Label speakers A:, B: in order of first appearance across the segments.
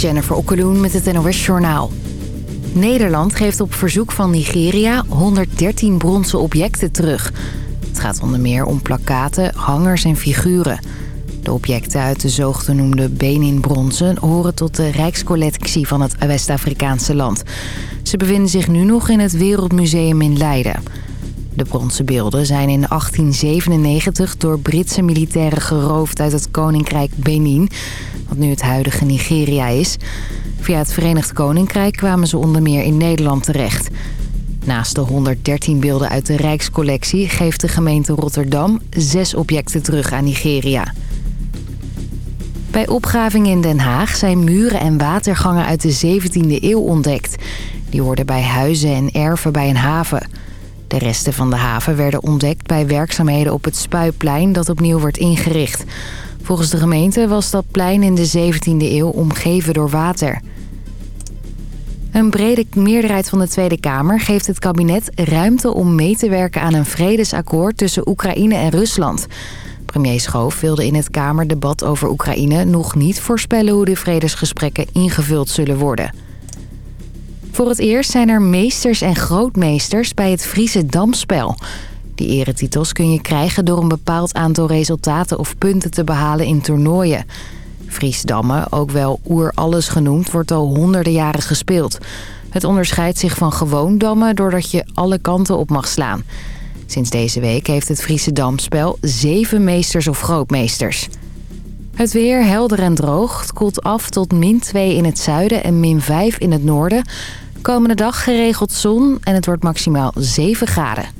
A: Jennifer Okkeloen met het NOS Journaal. Nederland geeft op verzoek van Nigeria 113 bronzen objecten terug. Het gaat onder meer om plakaten, hangers en figuren. De objecten uit de zogenoemde Benin-bronzen horen tot de rijkscollectie van het West-Afrikaanse land. Ze bevinden zich nu nog in het Wereldmuseum in Leiden. De bronzen beelden zijn in 1897 door Britse militairen geroofd uit het koninkrijk Benin, wat nu het huidige Nigeria is. Via het Verenigd Koninkrijk kwamen ze onder meer in Nederland terecht. Naast de 113 beelden uit de Rijkscollectie geeft de gemeente Rotterdam zes objecten terug aan Nigeria. Bij opgravingen in Den Haag zijn muren en watergangen uit de 17e eeuw ontdekt. Die worden bij huizen en erven bij een haven. De resten van de haven werden ontdekt bij werkzaamheden op het Spuiplein dat opnieuw wordt ingericht. Volgens de gemeente was dat plein in de 17e eeuw omgeven door water. Een brede meerderheid van de Tweede Kamer geeft het kabinet ruimte om mee te werken aan een vredesakkoord tussen Oekraïne en Rusland. Premier Schoof wilde in het Kamerdebat over Oekraïne nog niet voorspellen hoe de vredesgesprekken ingevuld zullen worden. Voor het eerst zijn er meesters en grootmeesters bij het Friese Damspel. Die eretitels kun je krijgen door een bepaald aantal resultaten of punten te behalen in toernooien. Friesdammen, ook wel oer-alles genoemd, wordt al honderden jaren gespeeld. Het onderscheidt zich van gewoon dammen doordat je alle kanten op mag slaan. Sinds deze week heeft het Friese Damspel zeven meesters of grootmeesters. Het weer helder en droog. Het koelt af tot min 2 in het zuiden en min 5 in het noorden. Komende dag geregeld zon en het wordt maximaal 7 graden.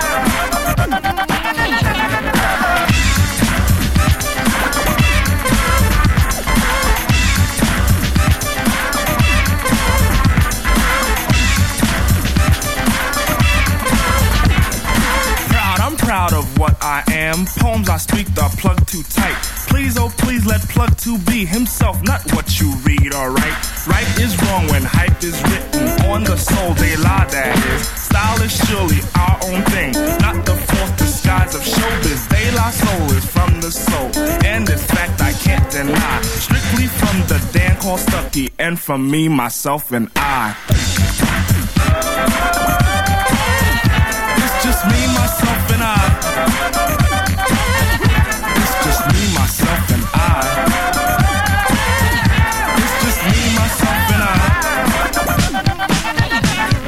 B: is wrong when hype is written on the soul, they lie, that is. Style is surely our own thing, disguise of showbiz. De La Soul is from the soul, and in fact I can't deny. Strictly from the Dan called Stucky, and from me, myself, and I. It's just me, myself, and I. It's just me, myself, and I. It's just me, myself, and I.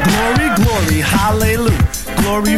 B: Glory, glory, hallelujah. Glory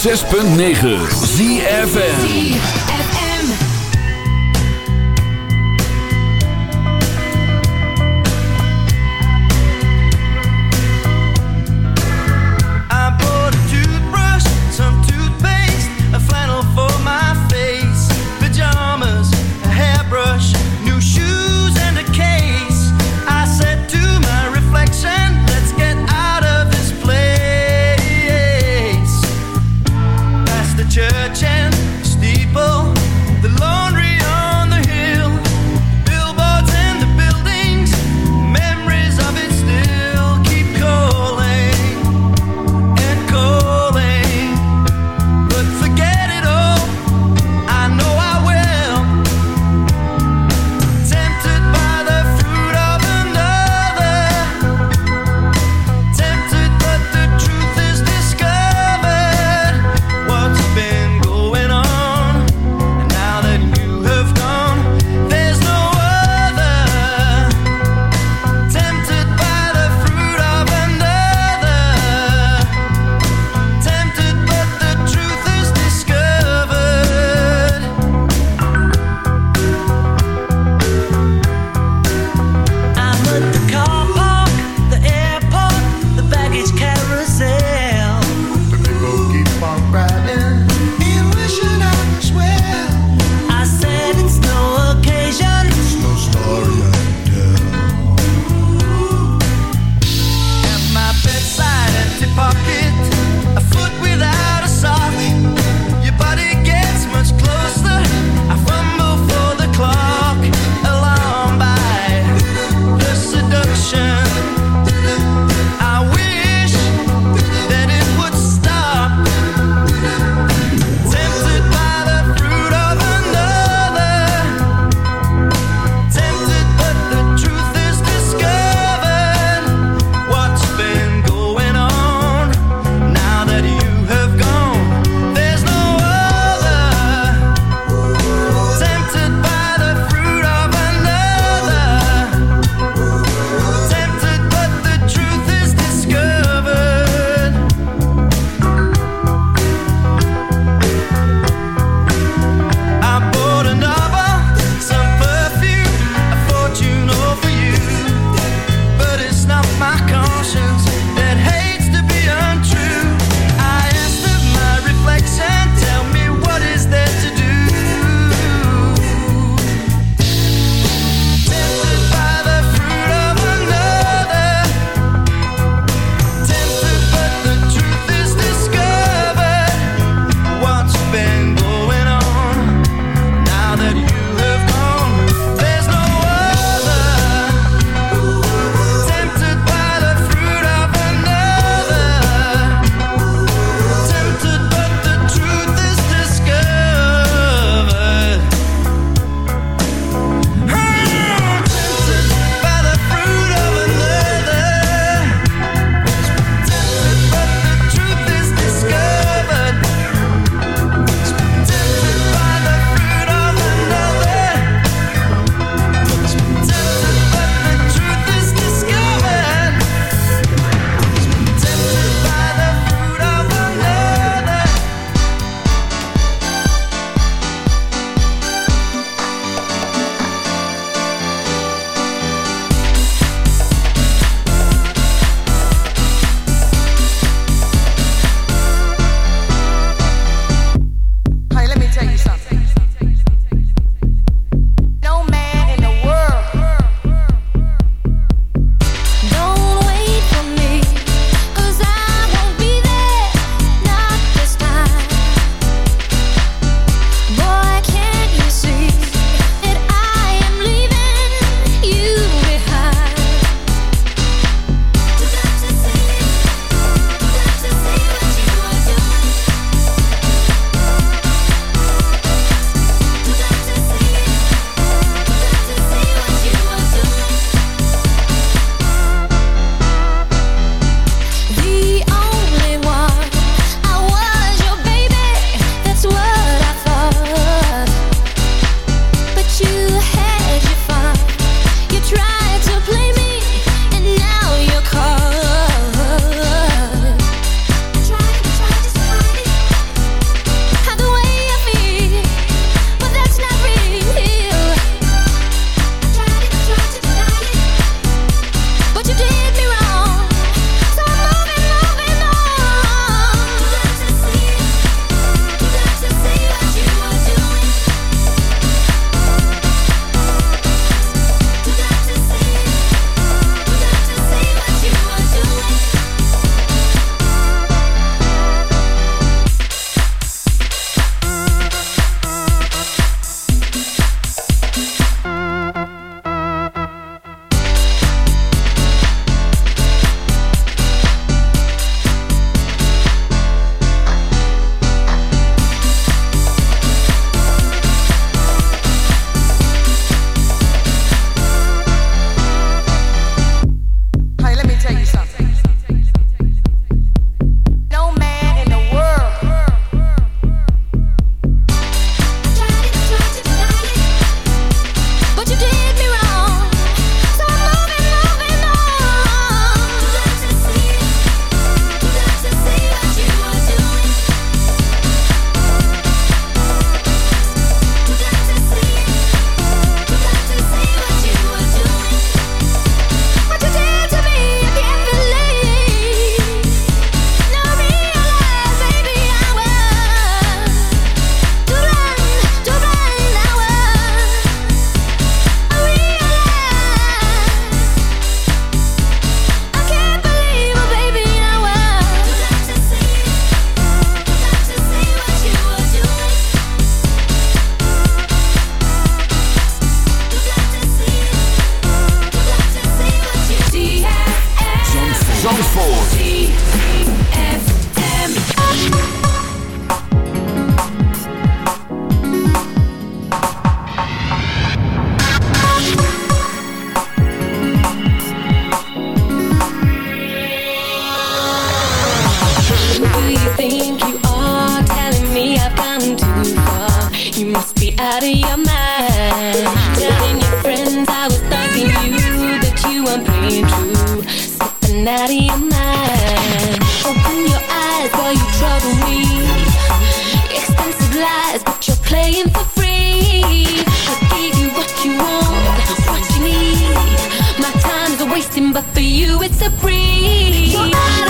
C: 106.9 ZFN
D: it's a breeze.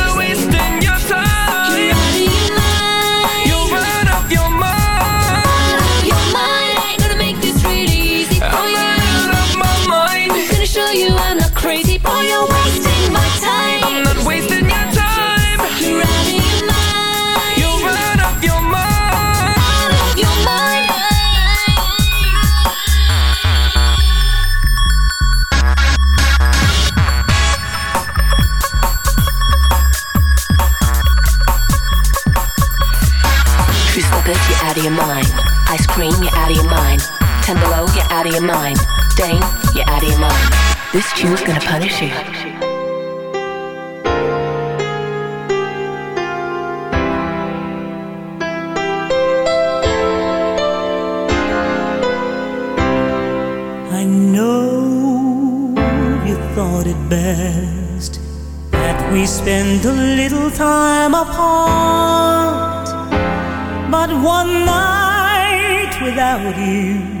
E: This tune's gonna punish you.
F: I know you thought it best that we spend a little time apart, but one night without you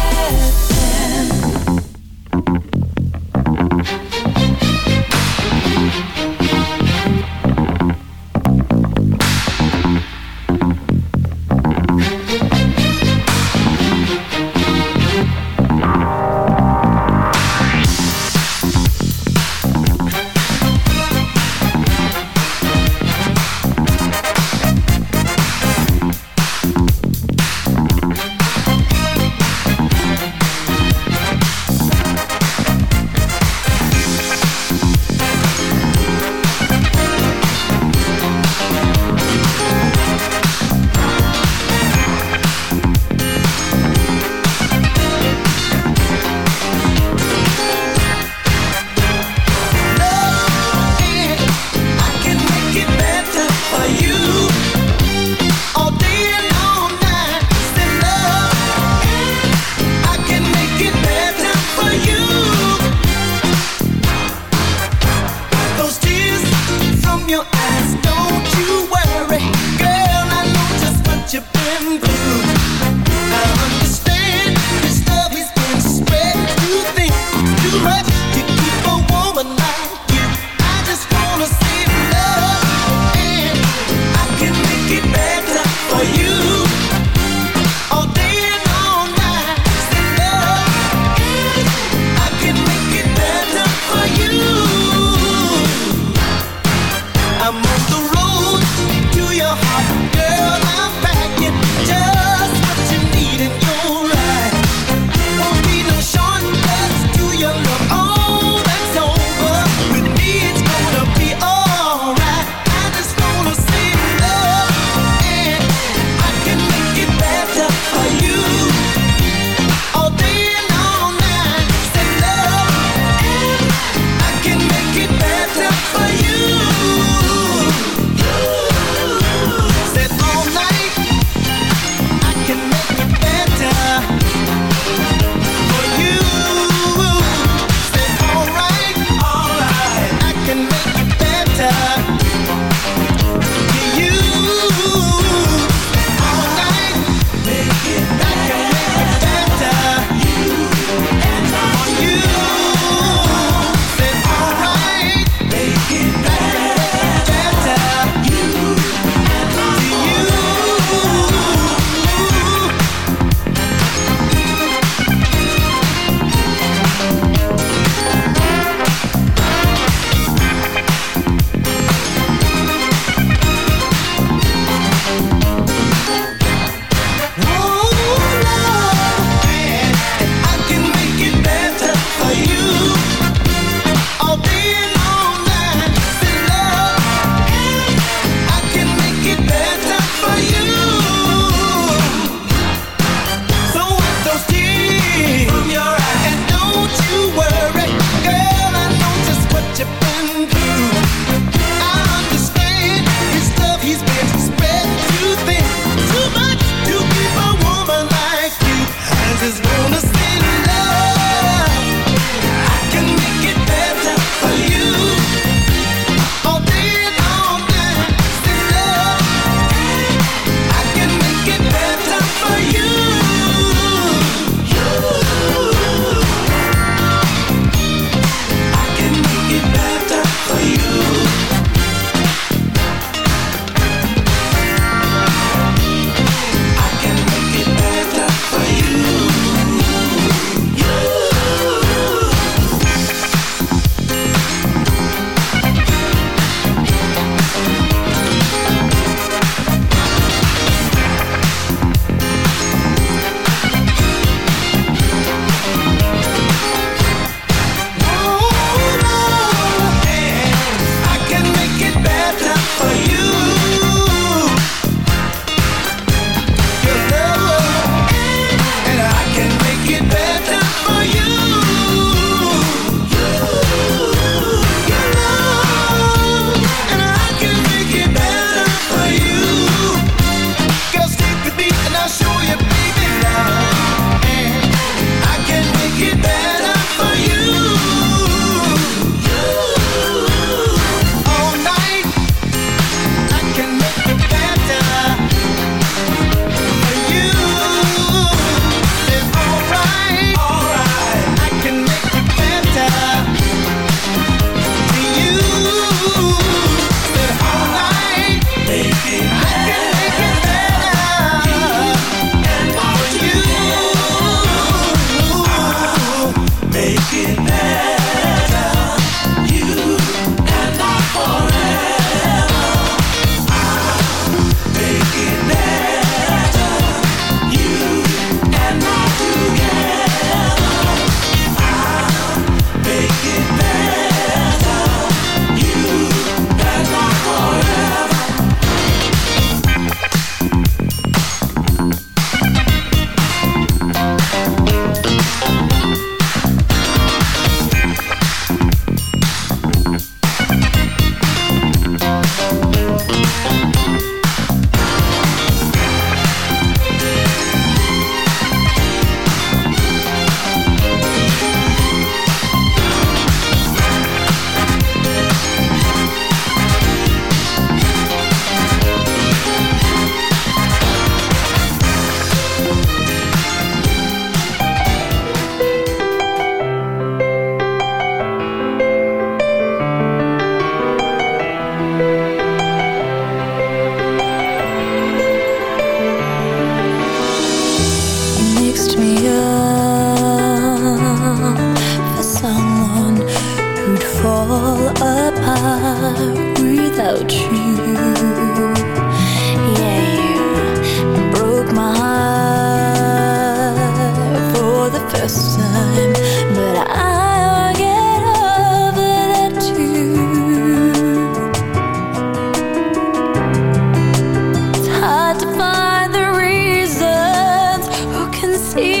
D: see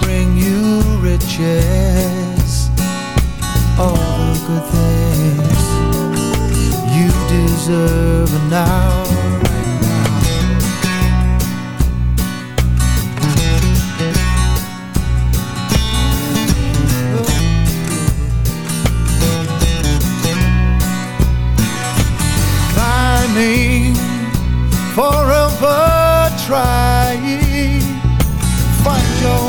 G: bring you riches. All the good things you deserve now. Climbing, forever your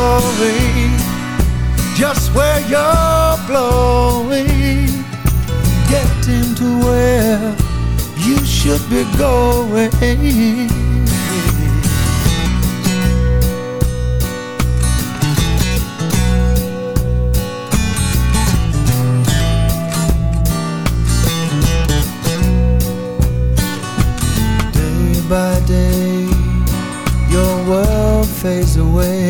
G: boom, just where you're blowing, getting to where you should be going. Day by day, your world fades away,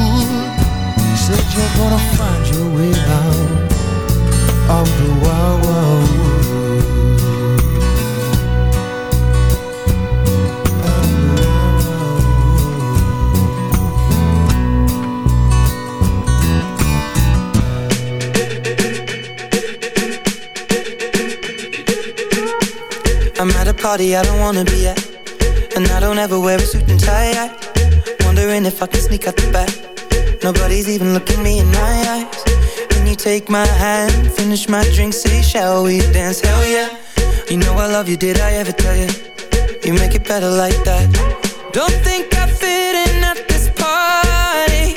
G: you're gonna find your way out of the wild, wild wood.
H: I'm at a party I don't wanna be at And I don't ever wear a suit and tie I Wondering if I can sneak out the back Nobody's even looking me in my eyes. Can you take my hand, finish my drink, say shall we dance, hell yeah. You know I love you, did I ever tell you You make it better like that. Don't think I fit in at this party.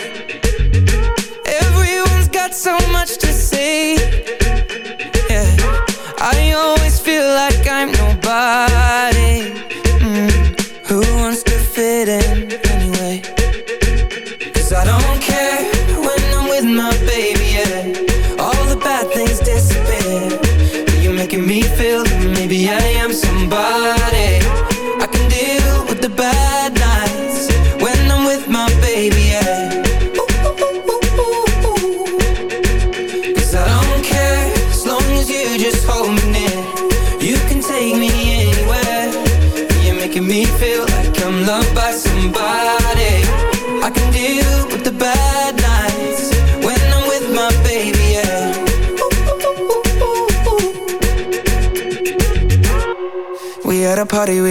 H: Everyone's got so much to say. Yeah. I always feel like I'm nobody baby,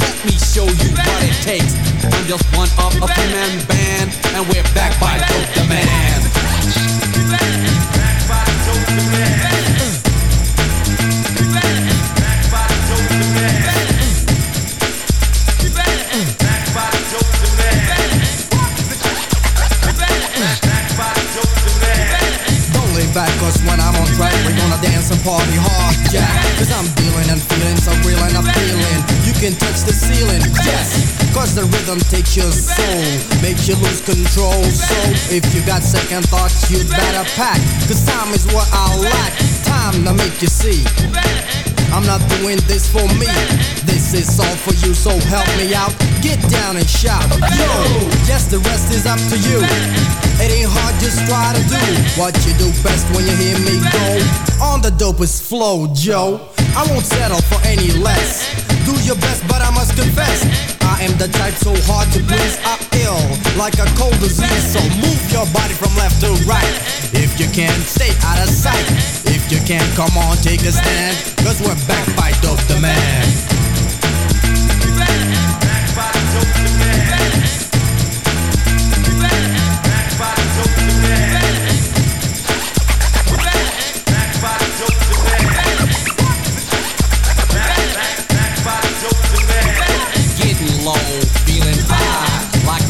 I: let me show you what it takes. I'm just one of a three-man band, and we're back by Dope the Man.
J: Back, cause when I'm on track, we're gonna dance and party hard, yeah. Cause I'm feeling and feeling so real and I'm feeling. You can touch the ceiling, yes. Cause the rhythm takes your soul, makes you lose control. So if you got second thoughts, you better pack. Cause time is what I lack. Time to make you see. I'm not doing this for me. This is all for you, so help me out. Get down and shout. Yo, yes, the rest is up to you. It ain't hard, just try to do what you do best when you hear me go. On the dopest flow, Joe. I won't settle for any less. Do your best, but I must confess. I am the type so hard to please. I ill like a cold disease. So move your body from left to right. If you can't stay out of sight. If you can't come on, take a stand. Cause we're back by Dope the Man.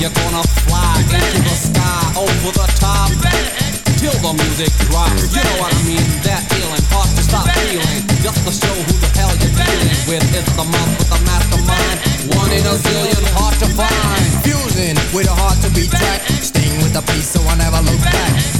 I: You're gonna fly into the sky, over the top, till the music drops. You know what I mean? That feeling, hard to stop feeling, just to show who the hell you're dealing with. It's the month with the mastermind, one in a zillion, hard to find.
J: Fusing with a heart to be tracked. Staying with the peace so I never look back.